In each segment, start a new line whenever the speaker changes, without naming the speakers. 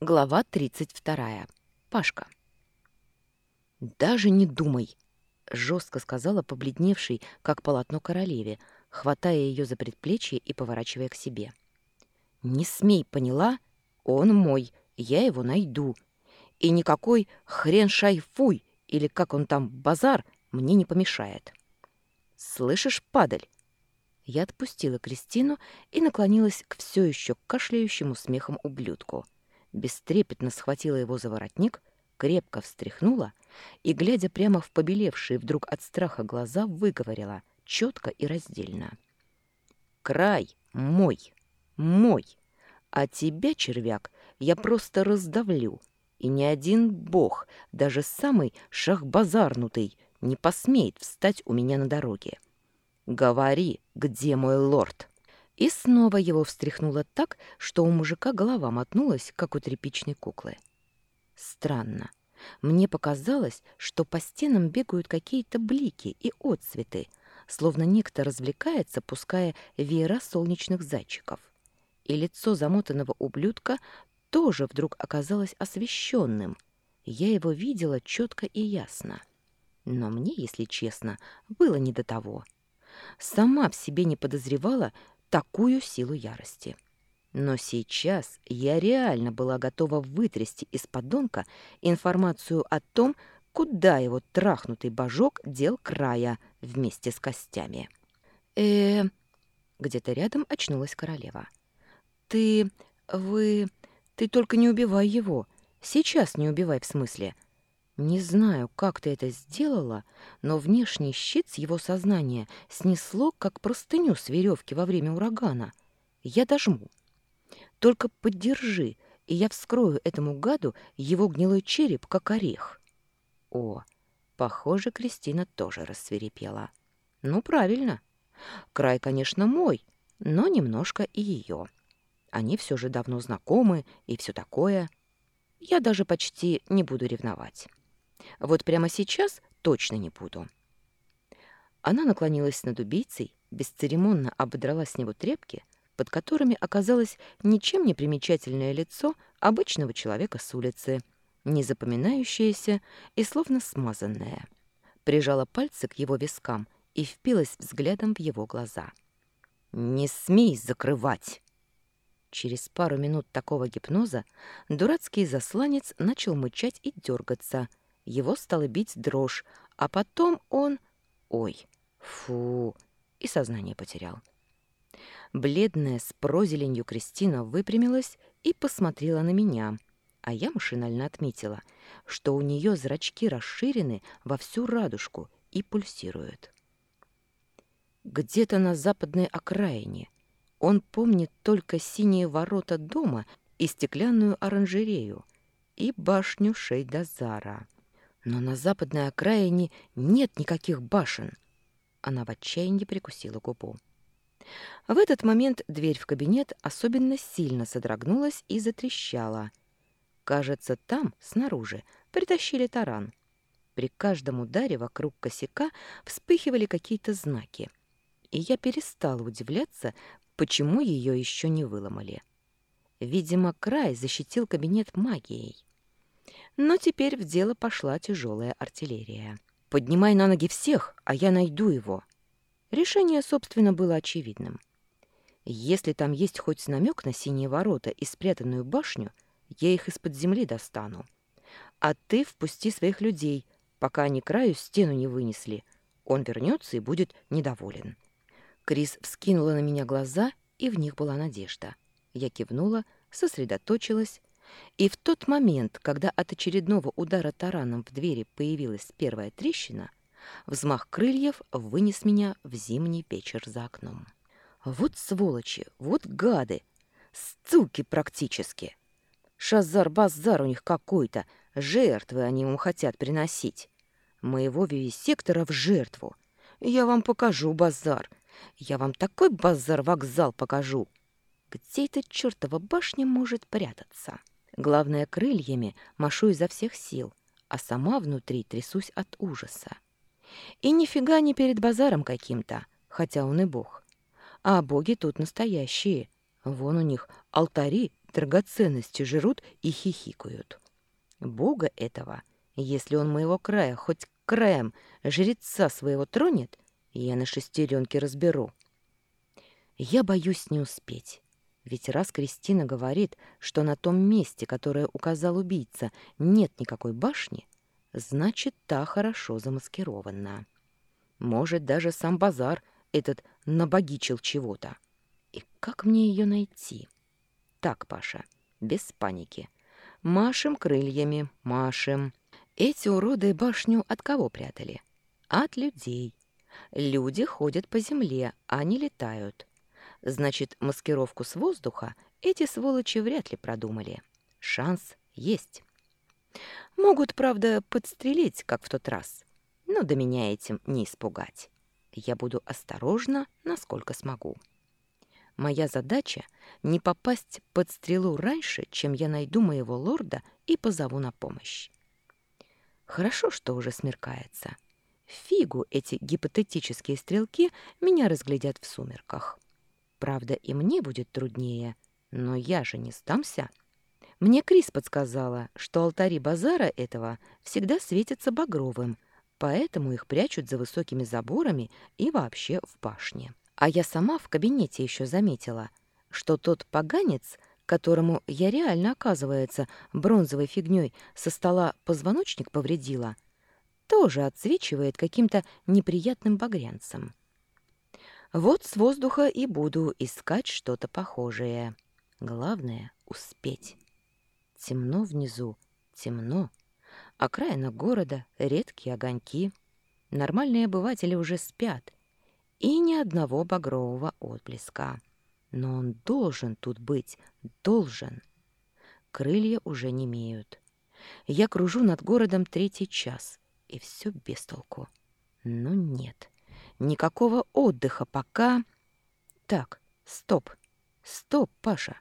Глава 32. Пашка. «Даже не думай!» — жестко сказала побледневшей, как полотно королеве, хватая ее за предплечье и поворачивая к себе. «Не смей, поняла? Он мой, я его найду. И никакой хрен шайфуй, или как он там, базар, мне не помешает. Слышишь, падаль?» Я отпустила Кристину и наклонилась к все еще кашляющему смехом ублюдку — бестрепетно схватила его за воротник, крепко встряхнула и, глядя прямо в побелевшие вдруг от страха глаза, выговорила четко и раздельно. «Край мой, мой, а тебя, червяк, я просто раздавлю, и ни один бог, даже самый шахбазарнутый, не посмеет встать у меня на дороге. Говори, где мой лорд?» И снова его встряхнуло так, что у мужика голова мотнулась, как у тряпичной куклы. Странно. Мне показалось, что по стенам бегают какие-то блики и отцветы, словно некто развлекается, пуская веера солнечных зайчиков. И лицо замотанного ублюдка тоже вдруг оказалось освещенным. Я его видела четко и ясно. Но мне, если честно, было не до того. Сама в себе не подозревала, такую силу ярости. Но сейчас я реально была готова вытрясти из подонка информацию о том, куда его трахнутый божок дел края вместе с костями. э Где-то рядом очнулась королева. «Ты... вы... ты только не убивай его. Сейчас не убивай в смысле. Не знаю, как ты это сделала, но внешний щит с его сознания снесло, как простыню с веревки во время урагана. Я дожму. Только поддержи, и я вскрою этому гаду его гнилой череп, как орех. О, похоже, Кристина тоже рассверепела. Ну, правильно. Край, конечно, мой, но немножко и ее. Они все же давно знакомы и все такое. Я даже почти не буду ревновать. Вот прямо сейчас точно не буду. Она наклонилась над убийцей, бесцеремонно ободрала с него тряпки, под которыми оказалось ничем не примечательное лицо обычного человека с улицы, не запоминающееся и словно смазанное. Прижала пальцы к его вискам и впилась взглядом в его глаза. «Не смей закрывать!» Через пару минут такого гипноза дурацкий засланец начал мычать и дергаться, его стала бить дрожь, а потом он... Ой, фу, и сознание потерял. Бледная с прозеленью Кристина выпрямилась и посмотрела на меня, а я машинально отметила, что у нее зрачки расширены во всю радужку и пульсируют. Где-то на западной окраине он помнит только синие ворота дома и стеклянную оранжерею и башню Шейдазара. Но на западной окраине нет никаких башен. Она в отчаянии прикусила губу. В этот момент дверь в кабинет особенно сильно содрогнулась и затрещала. Кажется, там, снаружи, притащили таран. При каждом ударе вокруг косяка вспыхивали какие-то знаки. И я перестала удивляться, почему ее еще не выломали. Видимо, край защитил кабинет магией. Но теперь в дело пошла тяжелая артиллерия. «Поднимай на ноги всех, а я найду его». Решение, собственно, было очевидным. Если там есть хоть намек на синие ворота и спрятанную башню, я их из-под земли достану. А ты впусти своих людей, пока они краю стену не вынесли. Он вернется и будет недоволен. Крис вскинула на меня глаза, и в них была надежда. Я кивнула, сосредоточилась и в тот момент, когда от очередного удара тараном в двери появилась первая трещина, взмах крыльев вынес меня в зимний вечер за окном. Вот сволочи, вот гады, стуки практически. Шазар-базар у них какой-то, жертвы они ему хотят приносить. Моего вивисектора в жертву. Я вам покажу базар. Я вам такой базар-вокзал покажу. Где эта чертова башня может прятаться?» Главное, крыльями машу изо всех сил, а сама внутри трясусь от ужаса. И нифига не перед базаром каким-то, хотя он и бог. А боги тут настоящие. Вон у них алтари драгоценности жрут и хихикают. Бога этого, если он моего края хоть краем жреца своего тронет, я на шестеренке разберу. Я боюсь не успеть. Ведь раз Кристина говорит, что на том месте, которое указал убийца, нет никакой башни, значит, та хорошо замаскирована. Может, даже сам базар этот набогичил чего-то. И как мне ее найти? Так, Паша, без паники. Машем крыльями, машем. Эти уроды башню от кого прятали? От людей. Люди ходят по земле, а не летают. Значит, маскировку с воздуха эти сволочи вряд ли продумали. Шанс есть. Могут, правда, подстрелить, как в тот раз. Но до меня этим не испугать. Я буду осторожна, насколько смогу. Моя задача — не попасть под стрелу раньше, чем я найду моего лорда и позову на помощь. Хорошо, что уже смеркается. Фигу эти гипотетические стрелки меня разглядят в сумерках. Правда, и мне будет труднее, но я же не сдамся. Мне Крис подсказала, что алтари базара этого всегда светятся багровым, поэтому их прячут за высокими заборами и вообще в башне. А я сама в кабинете еще заметила, что тот поганец, которому я реально, оказывается, бронзовой фигней со стола позвоночник повредила, тоже отсвечивает каким-то неприятным багрянцем. Вот с воздуха и буду искать что-то похожее. Главное — успеть. Темно внизу, темно. Окраина города, редкие огоньки. Нормальные обыватели уже спят — и ни одного багрового отблеска. Но он должен тут быть, должен. Крылья уже не имеют. Я кружу над городом третий час, и все без толку. Ну нет, никакого отдыха пока... Так, стоп, стоп, Паша.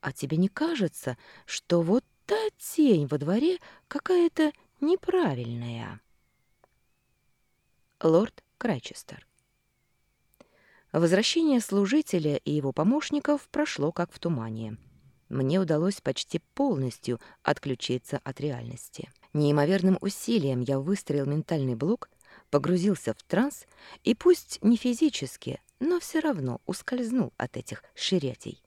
А тебе не кажется, что вот та тень во дворе какая-то неправильная? Лорд Крайчестер Возвращение служителя и его помощников прошло как в тумане. Мне удалось почти полностью отключиться от реальности. Неимоверным усилием я выстроил ментальный блок, погрузился в транс и пусть не физически, но все равно ускользнул от этих ширятей.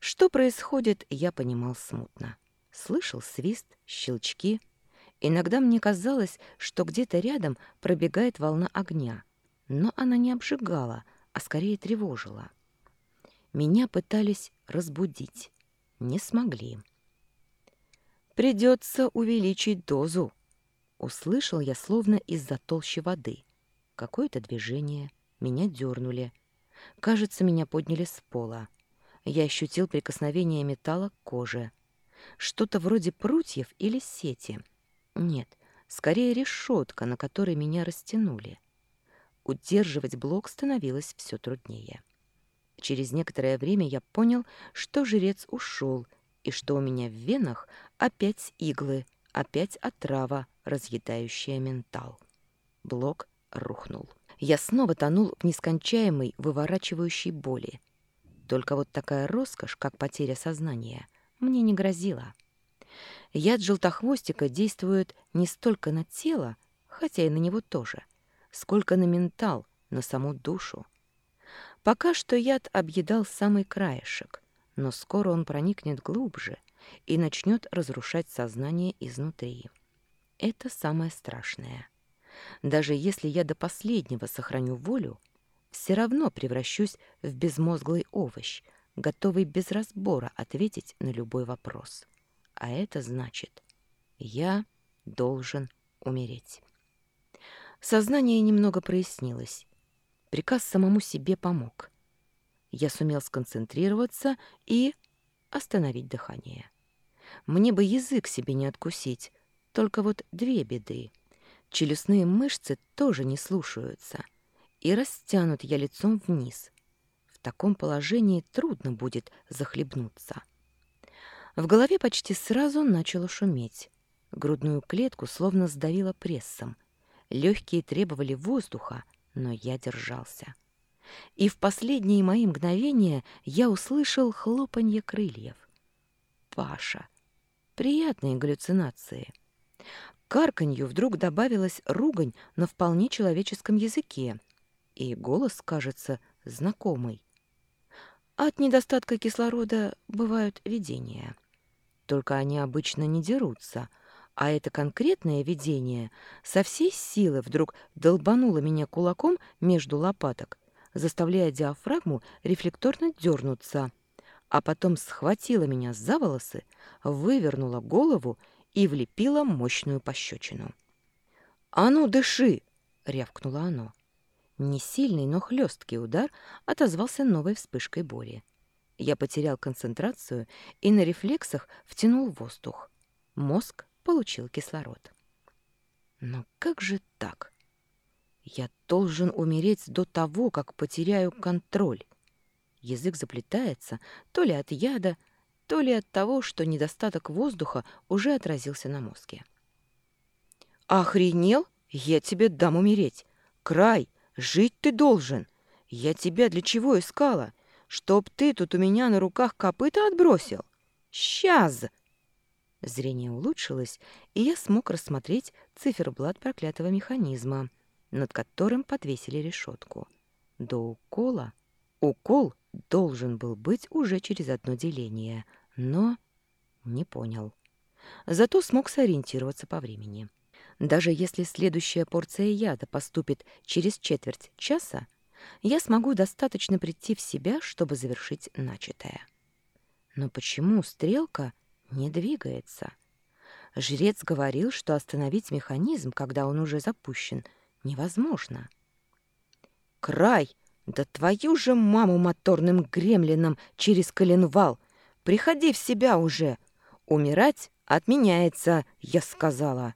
Что происходит, я понимал смутно. Слышал свист, щелчки. Иногда мне казалось, что где-то рядом пробегает волна огня, но она не обжигала — а скорее тревожила. Меня пытались разбудить. Не смогли. «Придется увеличить дозу», — услышал я словно из-за толщи воды. Какое-то движение. Меня дернули. Кажется, меня подняли с пола. Я ощутил прикосновение металла к коже. Что-то вроде прутьев или сети. Нет, скорее решетка, на которой меня растянули. Удерживать блок становилось все труднее. Через некоторое время я понял, что жрец ушел, и что у меня в венах опять иглы, опять отрава, разъедающая ментал. Блок рухнул. Я снова тонул в нескончаемой, выворачивающей боли. Только вот такая роскошь, как потеря сознания, мне не грозила. Яд желтохвостика действует не столько на тело, хотя и на него тоже — сколько на ментал, на саму душу. Пока что яд объедал самый краешек, но скоро он проникнет глубже и начнет разрушать сознание изнутри. Это самое страшное. Даже если я до последнего сохраню волю, все равно превращусь в безмозглый овощ, готовый без разбора ответить на любой вопрос. А это значит, я должен умереть. Сознание немного прояснилось. Приказ самому себе помог. Я сумел сконцентрироваться и остановить дыхание. Мне бы язык себе не откусить, только вот две беды. Челюстные мышцы тоже не слушаются, и растянут я лицом вниз. В таком положении трудно будет захлебнуться. В голове почти сразу начало шуметь. Грудную клетку словно сдавило прессом — Легкие требовали воздуха, но я держался. и в последние мои мгновения я услышал хлопанье крыльев. Паша. Приятные галлюцинации. К карканью вдруг добавилась ругань на вполне человеческом языке, и голос кажется знакомый. От недостатка кислорода бывают видения. Только они обычно не дерутся, а это конкретное видение со всей силы вдруг долбануло меня кулаком между лопаток, заставляя диафрагму рефлекторно дернуться, а потом схватила меня за волосы, вывернула голову и влепила мощную пощечину. «А ну, дыши!» — рявкнуло оно. Не сильный, но хлесткий удар отозвался новой вспышкой боли. Я потерял концентрацию и на рефлексах втянул воздух. Мозг получил кислород. Но как же так? Я должен умереть до того, как потеряю контроль. Язык заплетается то ли от яда, то ли от того, что недостаток воздуха уже отразился на мозге. «Охренел? Я тебе дам умереть! Край! Жить ты должен. Я тебя для чего искала? Чтоб ты тут у меня на руках копыта отбросил? Сейчас!» Зрение улучшилось, и я смог рассмотреть циферблат проклятого механизма, над которым подвесили решетку. До укола... Укол должен был быть уже через одно деление, но не понял. Зато смог сориентироваться по времени. Даже если следующая порция яда поступит через четверть часа, я смогу достаточно прийти в себя, чтобы завершить начатое. Но почему стрелка не двигается? Жрец говорил, что остановить механизм, когда он уже запущен, невозможно. «Край! Да твою же маму моторным гремлином через коленвал! Приходи в себя уже! Умирать отменяется, я сказала!»